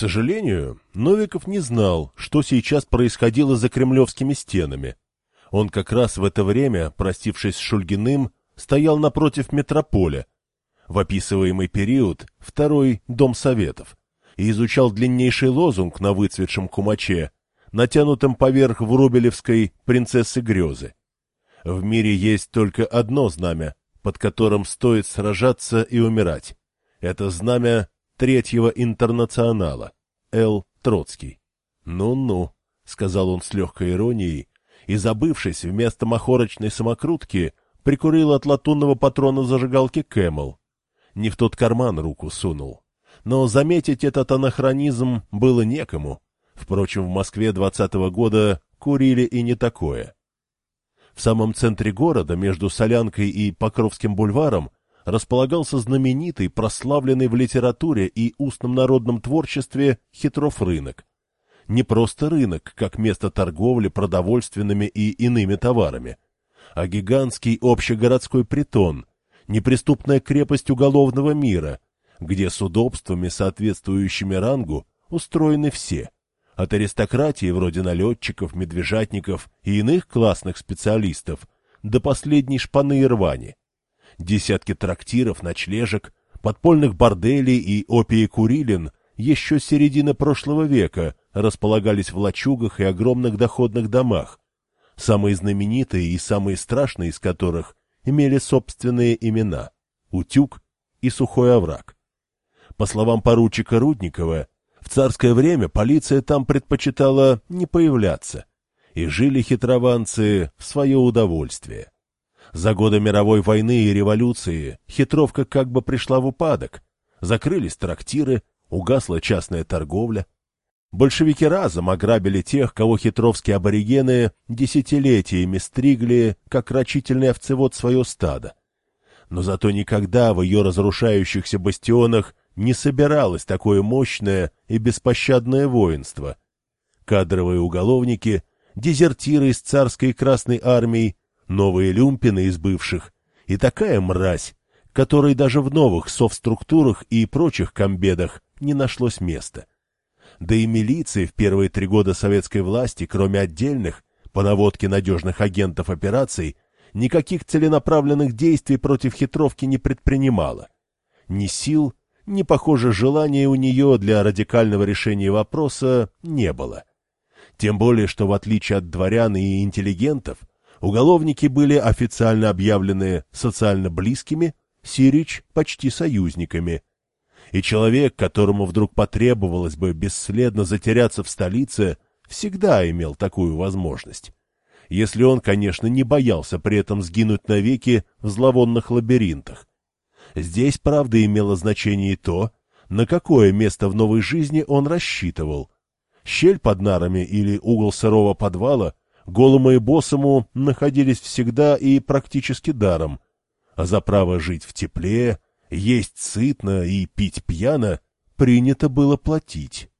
сожалению, Новиков не знал, что сейчас происходило за кремлевскими стенами. Он как раз в это время, простившись с Шульгиным, стоял напротив метрополя, в описываемый период второй Дом Советов, и изучал длиннейший лозунг на выцветшем кумаче, натянутом поверх врубелевской принцессы Грезы. В мире есть только одно знамя, под которым стоит сражаться и умирать. Это знамя Третьего Интернационала, Л. Троцкий. «Ну-ну», — сказал он с легкой иронией, и, забывшись, вместо махорочной самокрутки прикурил от латунного патрона зажигалки Camel. Не в тот карман руку сунул. Но заметить этот анахронизм было некому. Впрочем, в Москве двадцатого года курили и не такое. В самом центре города, между Солянкой и Покровским бульваром, располагался знаменитый, прославленный в литературе и устном народном творчестве Хитров рынок. Не просто рынок, как место торговли продовольственными и иными товарами, а гигантский общегородской притон, неприступная крепость уголовного мира, где с удобствами, соответствующими рангу, устроены все, от аристократии вроде налетчиков, медвежатников и иных классных специалистов до последней шпаны и рвани десятки трактиров, ночлежек, подпольных борделей и опии-курилин еще с середины прошлого века располагались в лачугах и огромных доходных домах, самые знаменитые и самые страшные из которых имели собственные имена — Утюг и Сухой овраг. По словам поручика Рудникова, в царское время полиция там предпочитала не появляться, и жили хитрованцы в свое удовольствие. За годы мировой войны и революции хитровка как бы пришла в упадок. Закрылись трактиры, угасла частная торговля. Большевики разом ограбили тех, кого хитровские аборигены десятилетиями стригли, как рачительный овцевод свое стадо. Но зато никогда в ее разрушающихся бастионах не собиралось такое мощное и беспощадное воинство. Кадровые уголовники, дезертиры из царской Красной армии новые люмпины из бывших и такая мразь, которой даже в новых совструктурах и прочих комбедах не нашлось места. Да и милиции в первые три года советской власти, кроме отдельных, по наводке надежных агентов операций, никаких целенаправленных действий против хитровки не предпринимала. Ни сил, ни, похоже, желания у нее для радикального решения вопроса не было. Тем более, что в отличие от дворян и интеллигентов, Уголовники были официально объявлены социально близкими, Сирич — почти союзниками. И человек, которому вдруг потребовалось бы бесследно затеряться в столице, всегда имел такую возможность. Если он, конечно, не боялся при этом сгинуть навеки в зловонных лабиринтах. Здесь, правда, имело значение и то, на какое место в новой жизни он рассчитывал. Щель под нарами или угол сырого подвала голому и босому находились всегда и практически даром, а за право жить в тепле, есть сытно и пить пьяно принято было платить.